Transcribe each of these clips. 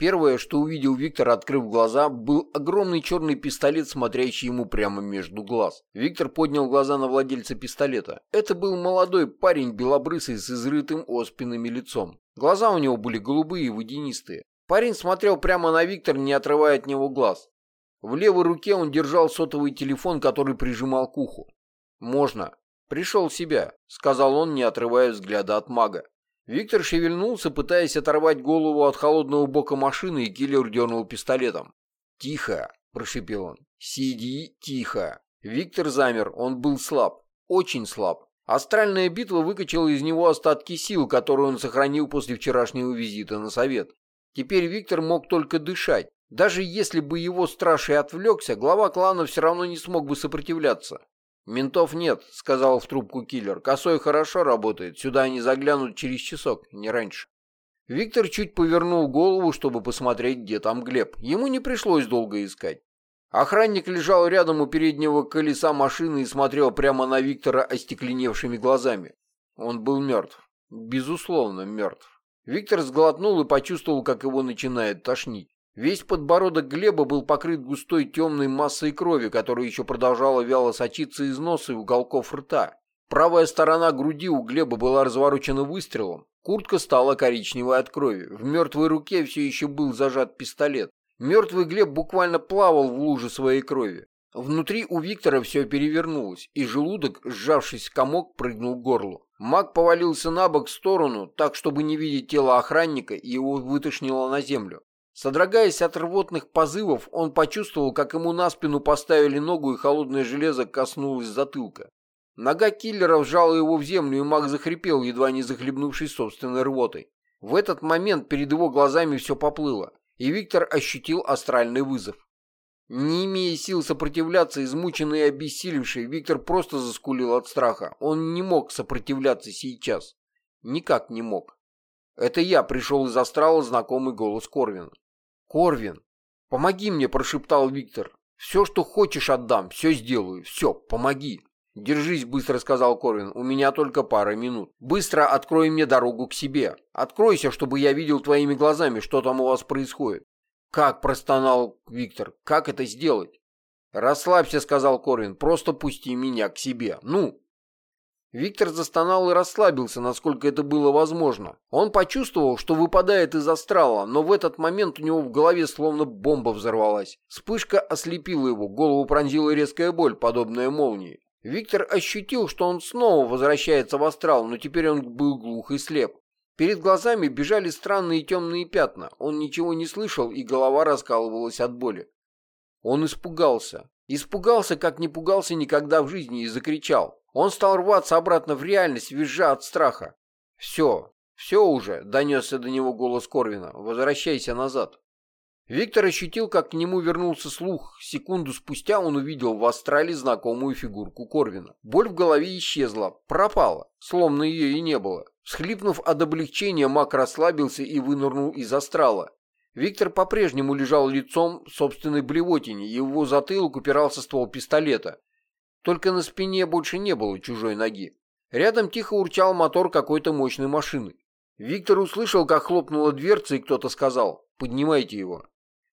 Первое, что увидел Виктор, открыв глаза, был огромный черный пистолет, смотрящий ему прямо между глаз. Виктор поднял глаза на владельца пистолета. Это был молодой парень, белобрысый, с изрытым оспинами лицом. Глаза у него были голубые и водянистые. Парень смотрел прямо на Виктора, не отрывая от него глаз. В левой руке он держал сотовый телефон, который прижимал к уху. «Можно. Пришел в себя», — сказал он, не отрывая взгляда от мага. Виктор шевельнулся, пытаясь оторвать голову от холодного бока машины, и киллер дернул пистолетом. «Тихо!» – прошипел он. «Сиди тихо!» Виктор замер, он был слаб, очень слаб. Астральная битва выкачала из него остатки сил, которые он сохранил после вчерашнего визита на совет. Теперь Виктор мог только дышать. Даже если бы его страж и отвлекся, глава клана все равно не смог бы сопротивляться. «Ментов нет», — сказал в трубку киллер. «Косой хорошо работает. Сюда они заглянут через часок, не раньше». Виктор чуть повернул голову, чтобы посмотреть, где там Глеб. Ему не пришлось долго искать. Охранник лежал рядом у переднего колеса машины и смотрел прямо на Виктора остекленевшими глазами. Он был мертв. Безусловно, мертв. Виктор сглотнул и почувствовал, как его начинает тошнить. Весь подбородок Глеба был покрыт густой темной массой крови, которая еще продолжала вяло сочиться из носа и уголков рта. Правая сторона груди у Глеба была разворочена выстрелом. Куртка стала коричневой от крови. В мертвой руке все еще был зажат пистолет. Мертвый Глеб буквально плавал в луже своей крови. Внутри у Виктора все перевернулось, и желудок, сжавшись в комок, прыгнул к горлу. Маг повалился на бок в сторону, так, чтобы не видеть тело охранника, и его вытошнило на землю. Содрогаясь от рвотных позывов, он почувствовал, как ему на спину поставили ногу, и холодное железо коснулось затылка. Нога киллера вжала его в землю, и маг захрипел, едва не захлебнувшись собственной рвотой. В этот момент перед его глазами все поплыло, и Виктор ощутил астральный вызов. Не имея сил сопротивляться, измученный и обессилевший, Виктор просто заскулил от страха. Он не мог сопротивляться сейчас. Никак не мог. Это я пришел из астрала знакомый голос Корвина. «Корвин, помоги мне», – прошептал Виктор. «Все, что хочешь, отдам, все сделаю, все, помоги». «Держись», — быстро сказал Корвин, — «у меня только пара минут. Быстро открой мне дорогу к себе. Откройся, чтобы я видел твоими глазами, что там у вас происходит». «Как?» — простонал Виктор. «Как это сделать?» «Расслабься», — сказал Корвин, — «просто пусти меня к себе. Ну!» Виктор застонал и расслабился, насколько это было возможно. Он почувствовал, что выпадает из астрала, но в этот момент у него в голове словно бомба взорвалась. Вспышка ослепила его, голову пронзила резкая боль, подобная молнии. Виктор ощутил, что он снова возвращается в астрал, но теперь он был глух и слеп. Перед глазами бежали странные темные пятна. Он ничего не слышал, и голова раскалывалась от боли. Он испугался. Испугался, как не пугался никогда в жизни, и закричал. Он стал рваться обратно в реальность, визжа от страха. «Все, все уже», — донесся до него голос Корвина. «Возвращайся назад». Виктор ощутил, как к нему вернулся слух. Секунду спустя он увидел в астрале знакомую фигурку Корвина. Боль в голове исчезла, пропала, словно ее и не было. Схлипнув от облегчения, маг расслабился и вынырнул из астрала. Виктор по-прежнему лежал лицом в собственной блевотине, его затылок упирался ствол пистолета. Только на спине больше не было чужой ноги. Рядом тихо урчал мотор какой-то мощной машины. Виктор услышал, как хлопнула дверца, и кто-то сказал «Поднимайте его».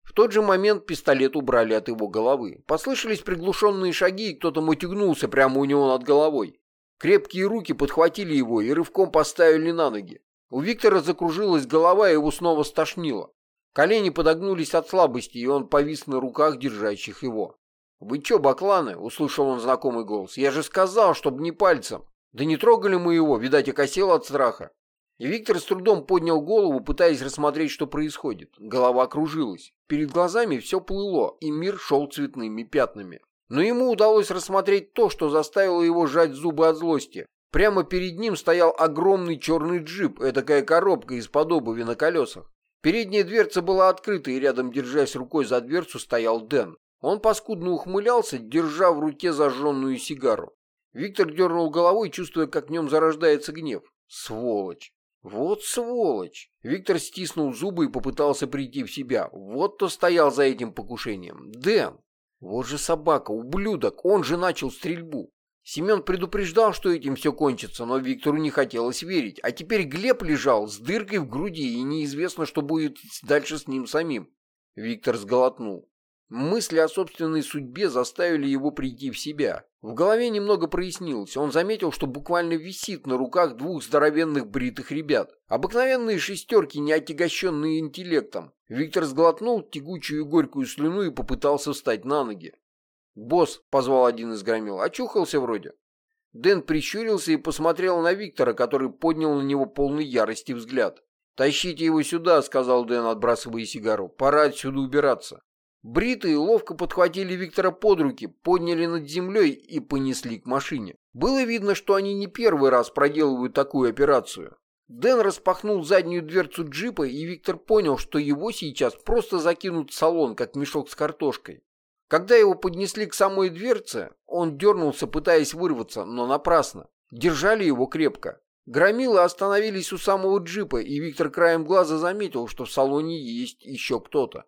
В тот же момент пистолет убрали от его головы. Послышались приглушенные шаги, и кто-то мотягнулся прямо у него над головой. Крепкие руки подхватили его и рывком поставили на ноги. У Виктора закружилась голова, и его снова стошнило. Колени подогнулись от слабости, и он повис на руках, держащих его. «Вы чё, бакланы?» — услышал он знакомый голос. «Я же сказал, чтобы не пальцем!» «Да не трогали мы его, видать, окосел от страха». И Виктор с трудом поднял голову, пытаясь рассмотреть, что происходит. Голова кружилась. Перед глазами все плыло, и мир шел цветными пятнами. Но ему удалось рассмотреть то, что заставило его сжать зубы от злости. Прямо перед ним стоял огромный черный джип, этакая коробка из-под обуви на колесах. Передняя дверца была открыта, и рядом, держась рукой за дверцу, стоял Дэн. Он паскудно ухмылялся, держа в руке зажженную сигару. Виктор дернул головой, чувствуя, как в нем зарождается гнев. Сволочь! Вот сволочь! Виктор стиснул зубы и попытался прийти в себя. Вот кто стоял за этим покушением. Дэн! Вот же собака, ублюдок, он же начал стрельбу. Семен предупреждал, что этим все кончится, но Виктору не хотелось верить. А теперь Глеб лежал с дыркой в груди, и неизвестно, что будет дальше с ним самим. Виктор сглотнул. Мысли о собственной судьбе заставили его прийти в себя. В голове немного прояснилось. Он заметил, что буквально висит на руках двух здоровенных бритых ребят. Обыкновенные шестерки, не отягощенные интеллектом. Виктор сглотнул тягучую горькую слюну и попытался встать на ноги. «Босс», — позвал один из громил, — очухался вроде. Дэн прищурился и посмотрел на Виктора, который поднял на него полный ярости взгляд. «Тащите его сюда», — сказал Дэн, отбрасывая сигару. «Пора отсюда убираться». Бритые ловко подхватили Виктора под руки, подняли над землей и понесли к машине. Было видно, что они не первый раз проделывают такую операцию. Дэн распахнул заднюю дверцу джипа, и Виктор понял, что его сейчас просто закинут в салон, как мешок с картошкой. Когда его поднесли к самой дверце, он дернулся, пытаясь вырваться, но напрасно. Держали его крепко. Громилы остановились у самого джипа, и Виктор краем глаза заметил, что в салоне есть еще кто-то.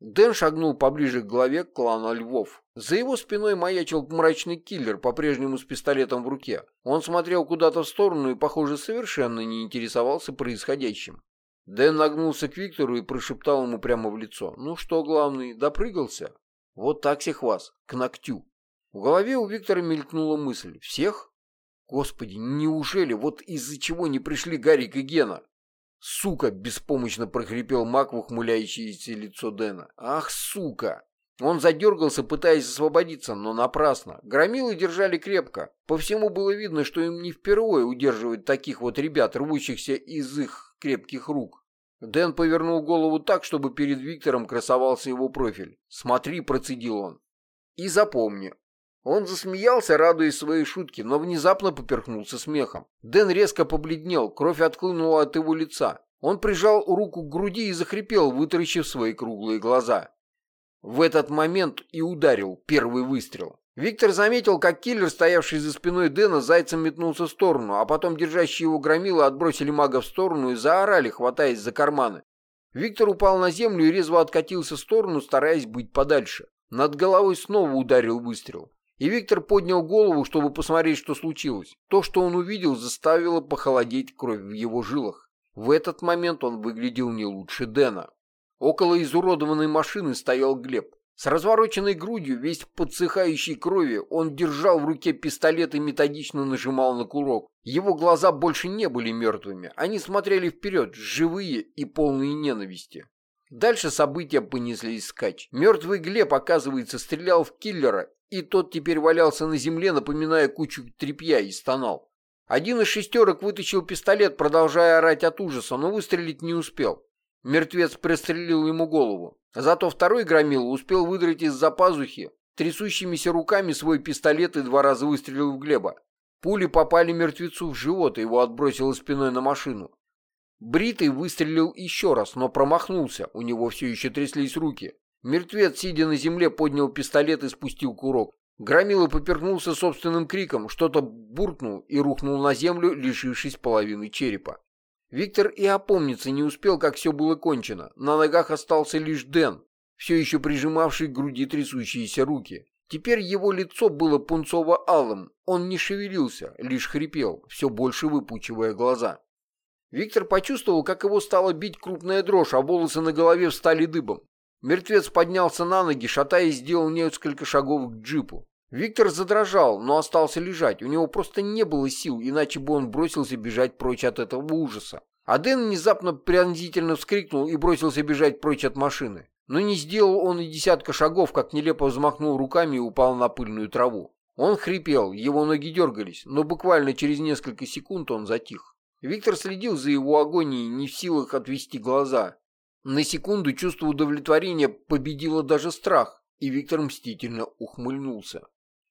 Дэн шагнул поближе к главе клана Львов. За его спиной маячил мрачный киллер, по-прежнему с пистолетом в руке. Он смотрел куда-то в сторону и, похоже, совершенно не интересовался происходящим. Дэн нагнулся к Виктору и прошептал ему прямо в лицо. «Ну что, главный, допрыгался? Вот так всех вас, к ногтю». В голове у Виктора мелькнула мысль. «Всех? Господи, неужели вот из-за чего не пришли Гарик и Гена?» «Сука!» — беспомощно прохрипел маг в ухмыляющееся лицо Дэна. «Ах, сука!» Он задергался, пытаясь освободиться, но напрасно. Громилы держали крепко. По всему было видно, что им не впервые удерживать таких вот ребят, рвущихся из их крепких рук. Дэн повернул голову так, чтобы перед Виктором красовался его профиль. «Смотри», — процедил он. «И запомни, он засмеялся, радуясь своей шутке, но внезапно поперхнулся смехом. Дэн резко побледнел, кровь отклынула от его лица. Он прижал руку к груди и захрипел, вытаращив свои круглые глаза. В этот момент и ударил первый выстрел. Виктор заметил, как киллер, стоявший за спиной Дэна, зайцем метнулся в сторону, а потом держащие его громилы отбросили мага в сторону и заорали, хватаясь за карманы. Виктор упал на землю и резво откатился в сторону, стараясь быть подальше. Над головой снова ударил выстрел. И Виктор поднял голову, чтобы посмотреть, что случилось. То, что он увидел, заставило похолодеть кровь в его жилах. В этот момент он выглядел не лучше Дэна. Около изуродованной машины стоял Глеб. С развороченной грудью, весь подсыхающей крови, он держал в руке пистолет и методично нажимал на курок. Его глаза больше не были мертвыми, они смотрели вперед, живые и полные ненависти. Дальше события понеслись скач. Мертвый Глеб, оказывается, стрелял в киллера и тот теперь валялся на земле, напоминая кучу тряпья, и стонал. Один из шестерок вытащил пистолет, продолжая орать от ужаса, но выстрелить не успел. Мертвец пристрелил ему голову. Зато второй громил успел выдрать из-за пазухи трясущимися руками свой пистолет и два раза выстрелил в Глеба. Пули попали мертвецу в живот, и его отбросило спиной на машину. Бритый выстрелил еще раз, но промахнулся, у него все еще тряслись руки. Мертвец, сидя на земле, поднял пистолет и спустил курок. Громила поперхнулся собственным криком, что-то буркнул и рухнул на землю, лишившись половины черепа. Виктор и опомниться не успел, как все было кончено. На ногах остался лишь Дэн, все еще прижимавший к груди трясущиеся руки. Теперь его лицо было пунцово-алым, он не шевелился, лишь хрипел, все больше выпучивая глаза. Виктор почувствовал, как его стало бить крупная дрожь, а волосы на голове встали дыбом. Мертвец поднялся на ноги, шатаясь, сделал несколько шагов к джипу. Виктор задрожал, но остался лежать. У него просто не было сил, иначе бы он бросился бежать прочь от этого ужаса. А Дэн внезапно пронзительно вскрикнул и бросился бежать прочь от машины. Но не сделал он и десятка шагов, как нелепо взмахнул руками и упал на пыльную траву. Он хрипел, его ноги дергались, но буквально через несколько секунд он затих. Виктор следил за его агонией, не в силах отвести глаза. На секунду чувство удовлетворения победило даже страх, и Виктор мстительно ухмыльнулся.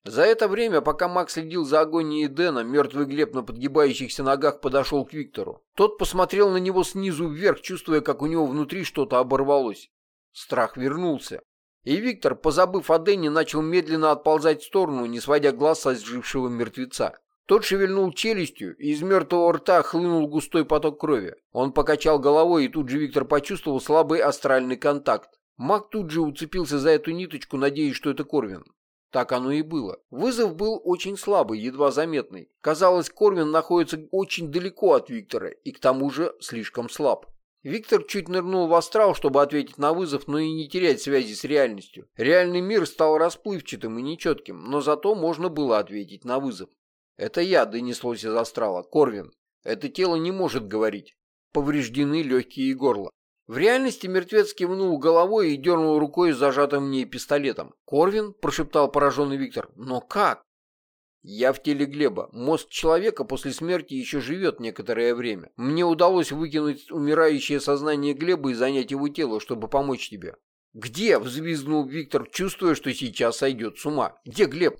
За это время, пока Макс следил за агонией Дэна, мертвый Глеб на подгибающихся ногах подошел к Виктору. Тот посмотрел на него снизу вверх, чувствуя, как у него внутри что-то оборвалось. Страх вернулся. И Виктор, позабыв о Дэне, начал медленно отползать в сторону, не сводя глаз со сжившего мертвеца. Тот шевельнул челюстью, и из мертвого рта хлынул густой поток крови. Он покачал головой, и тут же Виктор почувствовал слабый астральный контакт. Маг тут же уцепился за эту ниточку, надеясь, что это Корвин. Так оно и было. Вызов был очень слабый, едва заметный. Казалось, Корвин находится очень далеко от Виктора и к тому же слишком слаб. Виктор чуть нырнул в астрал, чтобы ответить на вызов, но и не терять связи с реальностью. Реальный мир стал расплывчатым и нечетким, но зато можно было ответить на вызов. «Это я», — донеслось из астрала. «Корвин. Это тело не может говорить. Повреждены легкие и горло». В реальности мертвец кивнул головой и дернул рукой с зажатым в ней пистолетом. «Корвин?» – прошептал пораженный Виктор. «Но как?» Я в теле Глеба. Мозг человека после смерти еще живет некоторое время. Мне удалось выкинуть умирающее сознание Глеба и занять его тело, чтобы помочь тебе. «Где?» – взвизгнул Виктор, чувствуя, что сейчас сойдет с ума. «Где Глеб?»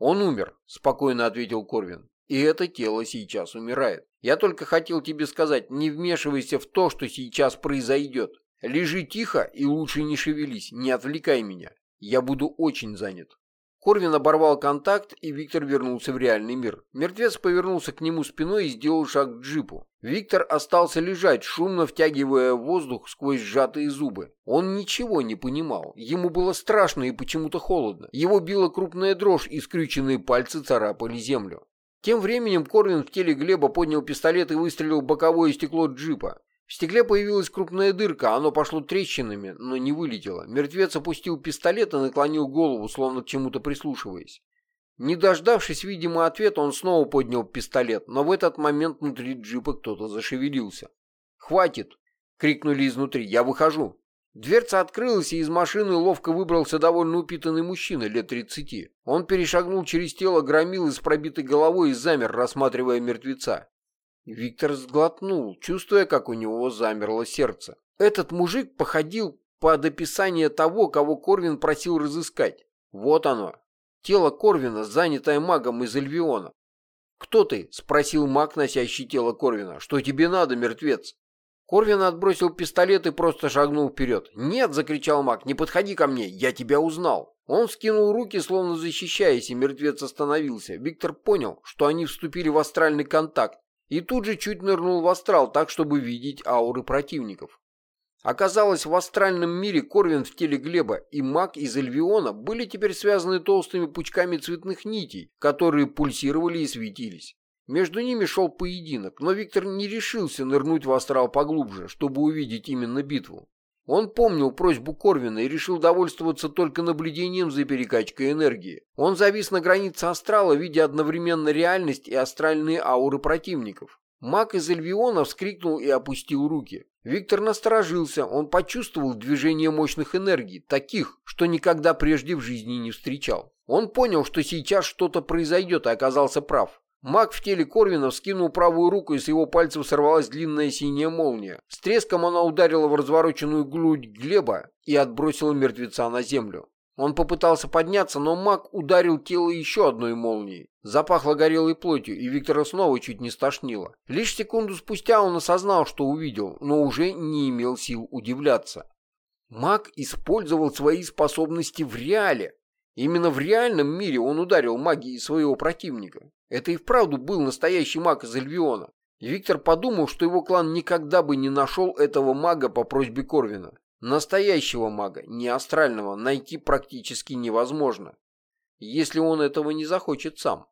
«Он умер», – спокойно ответил Корвин. «И это тело сейчас умирает. Я только хотел тебе сказать, не вмешивайся в то, что сейчас произойдет. Лежи тихо и лучше не шевелись, не отвлекай меня. Я буду очень занят». Корвин оборвал контакт, и Виктор вернулся в реальный мир. Мертвец повернулся к нему спиной и сделал шаг к джипу. Виктор остался лежать, шумно втягивая воздух сквозь сжатые зубы. Он ничего не понимал. Ему было страшно и почему-то холодно. Его била крупная дрожь, и скрюченные пальцы царапали землю. Тем временем Корвин в теле Глеба поднял пистолет и выстрелил в боковое стекло джипа. В стекле появилась крупная дырка, оно пошло трещинами, но не вылетело. Мертвец опустил пистолет и наклонил голову, словно к чему-то прислушиваясь. Не дождавшись, видимо, ответа, он снова поднял пистолет, но в этот момент внутри джипа кто-то зашевелился. «Хватит!» — крикнули изнутри. «Я выхожу!» Дверца открылась, и из машины ловко выбрался довольно упитанный мужчина лет тридцати. Он перешагнул через тело громилы с пробитой головой и замер, рассматривая мертвеца. Виктор сглотнул, чувствуя, как у него замерло сердце. Этот мужик походил под описание того, кого Корвин просил разыскать. Вот оно. Тело Корвина, занятое магом из Эльвиона. «Кто ты?» — спросил маг, носящий тело Корвина. «Что тебе надо, мертвец?» Корвин отбросил пистолет и просто шагнул вперед. «Нет!» — закричал маг. «Не подходи ко мне! Я тебя узнал!» Он скинул руки, словно защищаясь, и мертвец остановился. Виктор понял, что они вступили в астральный контакт, и тут же чуть нырнул в астрал так, чтобы видеть ауры противников. Оказалось, в астральном мире Корвин в теле Глеба и маг из Эльвиона были теперь связаны толстыми пучками цветных нитей, которые пульсировали и светились. Между ними шел поединок, но Виктор не решился нырнуть в астрал поглубже, чтобы увидеть именно битву. Он помнил просьбу Корвина и решил довольствоваться только наблюдением за перекачкой энергии. Он завис на границе астрала, видя одновременно реальность и астральные ауры противников. Маг из Эльвиона вскрикнул и опустил руки. Виктор насторожился, он почувствовал движение мощных энергий, таких, что никогда прежде в жизни не встречал. Он понял, что сейчас что-то произойдет, и оказался прав. Маг в теле Корвина вскинул правую руку, и с его пальцев сорвалась длинная синяя молния. С треском она ударила в развороченную грудь Глеба и отбросила мертвеца на землю. Он попытался подняться, но маг ударил тело еще одной молнией. Запахло горелой плотью, и Виктора снова чуть не стошнило. Лишь секунду спустя он осознал, что увидел, но уже не имел сил удивляться. Маг использовал свои способности в реале. Именно в реальном мире он ударил магией своего противника. Это и вправду был настоящий маг из Эльвиона. И Виктор подумал, что его клан никогда бы не нашел этого мага по просьбе Корвина. Настоящего мага, не астрального, найти практически невозможно, если он этого не захочет сам.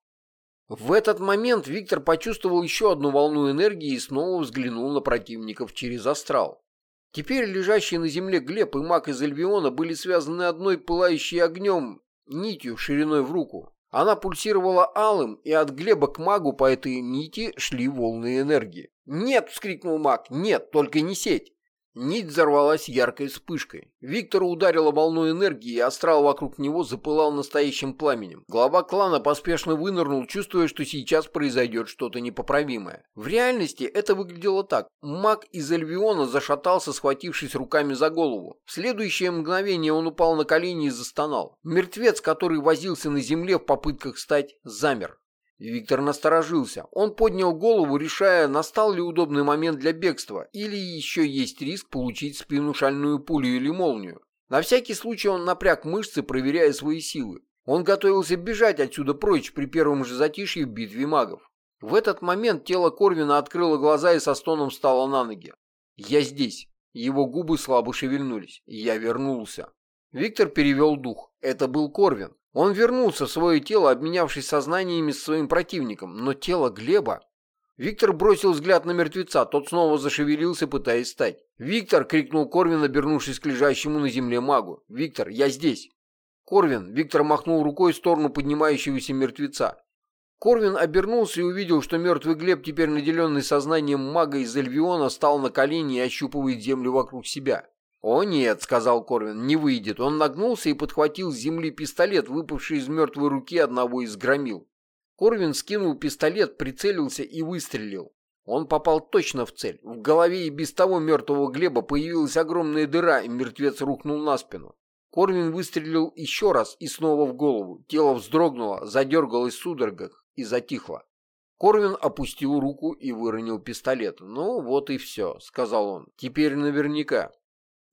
В этот момент Виктор почувствовал еще одну волну энергии и снова взглянул на противников через астрал. Теперь лежащие на земле Глеб и маг из Эльвиона были связаны одной пылающей огнем нитью шириной в руку. Она пульсировала алым, и от Глеба к магу по этой нити шли волны энергии. «Нет!» — вскрикнул маг. «Нет, только не сеть!» Нить взорвалась яркой вспышкой. Виктора ударила волну энергии, и астрал вокруг него запылал настоящим пламенем. Глава клана поспешно вынырнул, чувствуя, что сейчас произойдет что-то непоправимое. В реальности это выглядело так. Маг из Эльвиона зашатался, схватившись руками за голову. В следующее мгновение он упал на колени и застонал. Мертвец, который возился на земле в попытках встать, замер. Виктор насторожился. Он поднял голову, решая, настал ли удобный момент для бегства, или еще есть риск получить в спину шальную пулю или молнию. На всякий случай он напряг мышцы, проверяя свои силы. Он готовился бежать отсюда прочь при первом же затишье в битве магов. В этот момент тело Корвина открыло глаза и со стоном встало на ноги. «Я здесь». Его губы слабо шевельнулись. «Я вернулся». Виктор перевел дух. Это был Корвин. Он вернулся в свое тело, обменявшись сознаниями с своим противником, но тело Глеба... Виктор бросил взгляд на мертвеца, тот снова зашевелился, пытаясь встать. «Виктор!» — крикнул Корвин, обернувшись к лежащему на земле магу. «Виктор, я здесь!» «Корвин!» — Виктор махнул рукой в сторону поднимающегося мертвеца. Корвин обернулся и увидел, что мертвый Глеб, теперь наделенный сознанием мага из Эльвиона, стал на колени и ощупывает землю вокруг себя. «О нет», — сказал Корвин, — «не выйдет». Он нагнулся и подхватил с земли пистолет, выпавший из мертвой руки одного из громил. Корвин скинул пистолет, прицелился и выстрелил. Он попал точно в цель. В голове и без того мертвого Глеба появилась огромная дыра, и мертвец рухнул на спину. Корвин выстрелил еще раз и снова в голову. Тело вздрогнуло, задергалось в судорогах и затихло. Корвин опустил руку и выронил пистолет. «Ну, вот и все», — сказал он. «Теперь наверняка».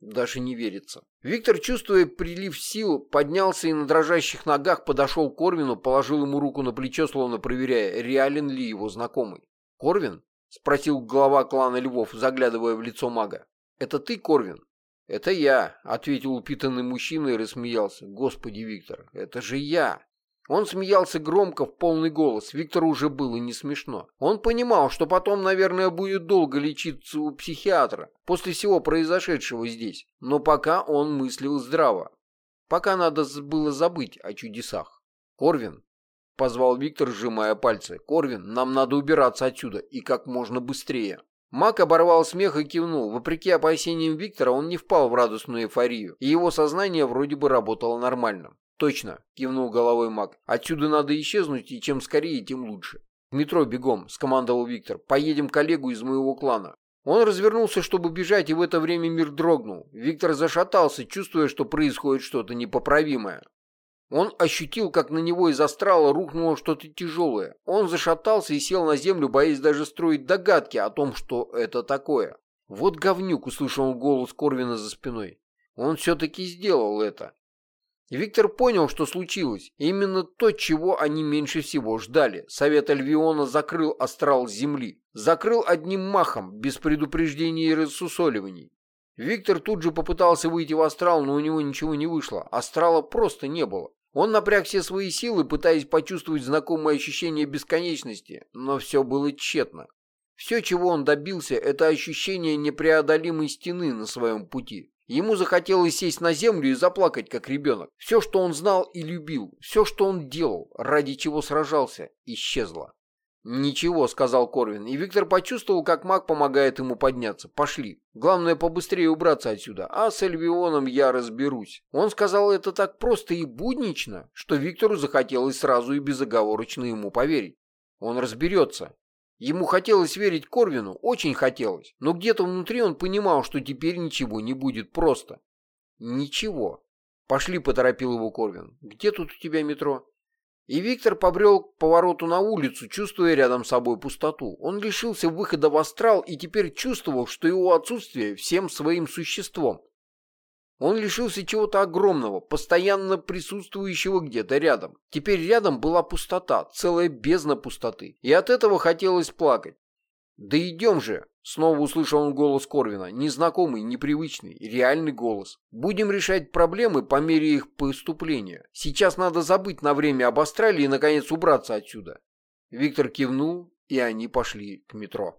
Даже не верится. Виктор, чувствуя прилив сил, поднялся и на дрожащих ногах подошел к Корвину, положил ему руку на плечо, словно проверяя, реален ли его знакомый. «Корвин?» — спросил глава клана Львов, заглядывая в лицо мага. «Это ты, Корвин?» «Это я», — ответил упитанный мужчина и рассмеялся. «Господи, Виктор, это же я!» Он смеялся громко, в полный голос. Виктору уже было не смешно. Он понимал, что потом, наверное, будет долго лечиться у психиатра после всего произошедшего здесь. Но пока он мыслил здраво. Пока надо было забыть о чудесах. «Корвин», — позвал Виктор, сжимая пальцы. «Корвин, нам надо убираться отсюда, и как можно быстрее». Мак оборвал смех и кивнул. Вопреки опасениям Виктора, он не впал в радостную эйфорию, и его сознание вроде бы работало нормально. «Точно», — кивнул головой маг. «Отсюда надо исчезнуть, и чем скорее, тем лучше». «В метро бегом», — скомандовал Виктор. «Поедем коллегу из моего клана». Он развернулся, чтобы бежать, и в это время мир дрогнул. Виктор зашатался, чувствуя, что происходит что-то непоправимое. Он ощутил, как на него из астрала рухнуло что-то тяжелое. Он зашатался и сел на землю, боясь даже строить догадки о том, что это такое. «Вот говнюк!» — услышал голос Корвина за спиной. Он все-таки сделал это. Виктор понял, что случилось. Именно то, чего они меньше всего ждали. Совет Альвиона закрыл астрал Земли. Закрыл одним махом, без предупреждений и рассусоливаний. Виктор тут же попытался выйти в астрал, но у него ничего не вышло. Астрала просто не было. Он напряг все свои силы, пытаясь почувствовать знакомое ощущение бесконечности, но все было тщетно. Все, чего он добился, это ощущение непреодолимой стены на своем пути. Ему захотелось сесть на землю и заплакать, как ребенок. Все, что он знал и любил, все, что он делал, ради чего сражался, исчезло. «Ничего», — сказал Корвин, и Виктор почувствовал, как маг помогает ему подняться. «Пошли. Главное, побыстрее убраться отсюда, а с Эльвионом я разберусь». Он сказал это так просто и буднично, что Виктору захотелось сразу и безоговорочно ему поверить. Он разберется, Ему хотелось верить Корвину, очень хотелось, но где-то внутри он понимал, что теперь ничего не будет просто. Ничего. Пошли, поторопил его Корвин. Где тут у тебя метро? И Виктор побрел к повороту на улицу, чувствуя рядом с собой пустоту. Он лишился выхода в астрал и теперь чувствовал, что его отсутствие всем своим существом. Он лишился чего-то огромного, постоянно присутствующего где-то рядом. Теперь рядом была пустота, целая бездна пустоты. И от этого хотелось плакать. «Да идем же!» — снова услышал он голос Корвина. Незнакомый, непривычный, реальный голос. «Будем решать проблемы по мере их поступления. Сейчас надо забыть на время об Австралии и, наконец, убраться отсюда». Виктор кивнул, и они пошли к метро.